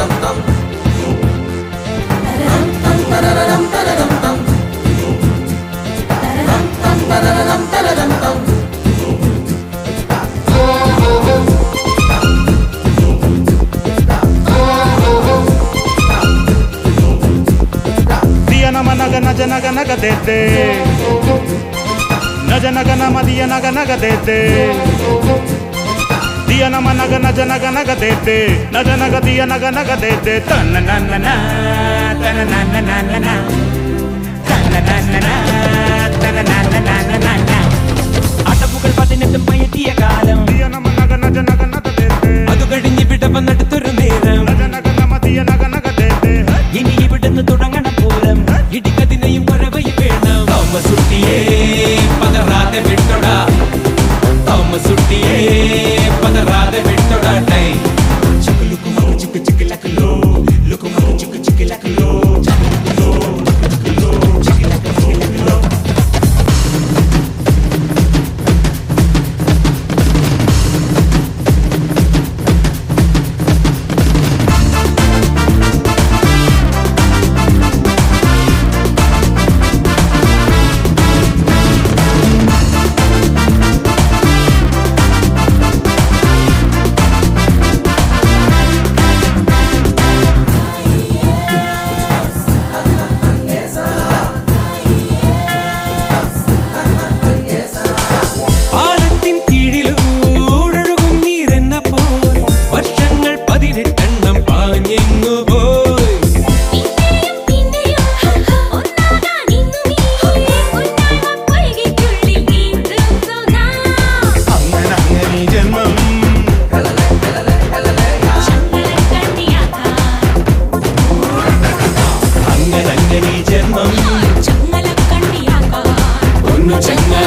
dum dum நஜ நக நக தேத்தே நஜ நக நம திய நக நக தேத்தே திய நம நக நஜ நக நக தேத்தே நஜ நக திய நக நக தேத்தே தன்ன நன்ன தன நன்ன நன்ன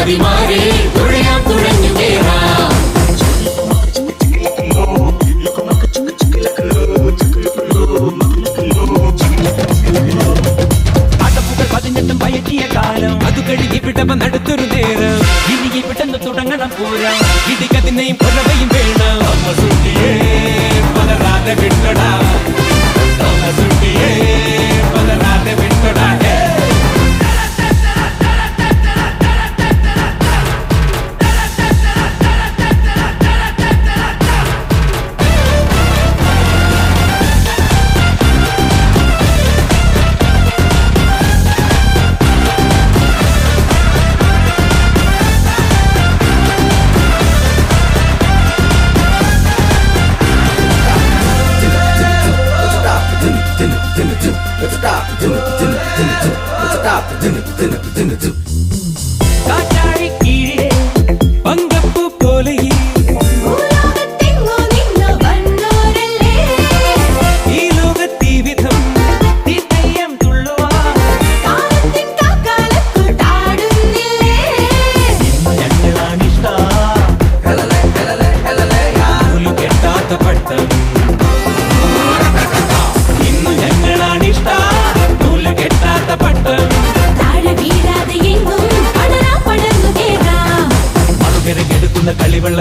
ചങ്ങാതിമാരെ തുഴയാൻ തുഴഞ്ഞു കേറാം. അടപ്പുകൾ പതിനെട്ടും പയറ്റിയ കാലം. അത് കഴിഞ്ഞ് ഇവിടെ വന്നെടുത്തൊരു നേരം. ഇനി ഇവിടെന്ന് തുടങ്ങണം പൂരം. ഇടിക്കതിനെയും പുലവയും വേണം. തോമസുട്ടിയേ പതറാതെ വിട്ടടാ. തോമസുട്ടിയേ പതറാതെ വിട്ടടാ. ഏ. in the do.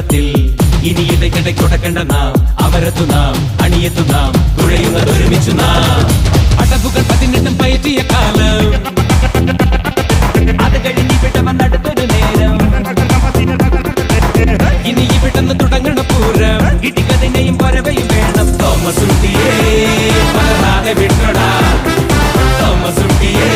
കളിവെള്ളത്തിൽ ഇനി ഇടയ്ക്കിടയ്ക്ക് തുടക്കേണ്ട നാം അവരത്തു നാം അണിയത്തു നാം തുഴയുന്നത് ഒരുമിച്ചു നാം. അടവുകൾ പതിനെട്ടും പയറ്റിയ കാലം. അത് കഴിഞ്ഞ് ഇവിടെ വന്നെടുത്തൊരു നേരം. ഇനി ഇവിടുന്ന് തുടങ്ങണ പൂരം. ഇടിക്കതിനെയും പരവയും വേണം. തോമസുട്ടിയേ പലരാതെ വിട്ടടാ. തോമസുട്ടിയേ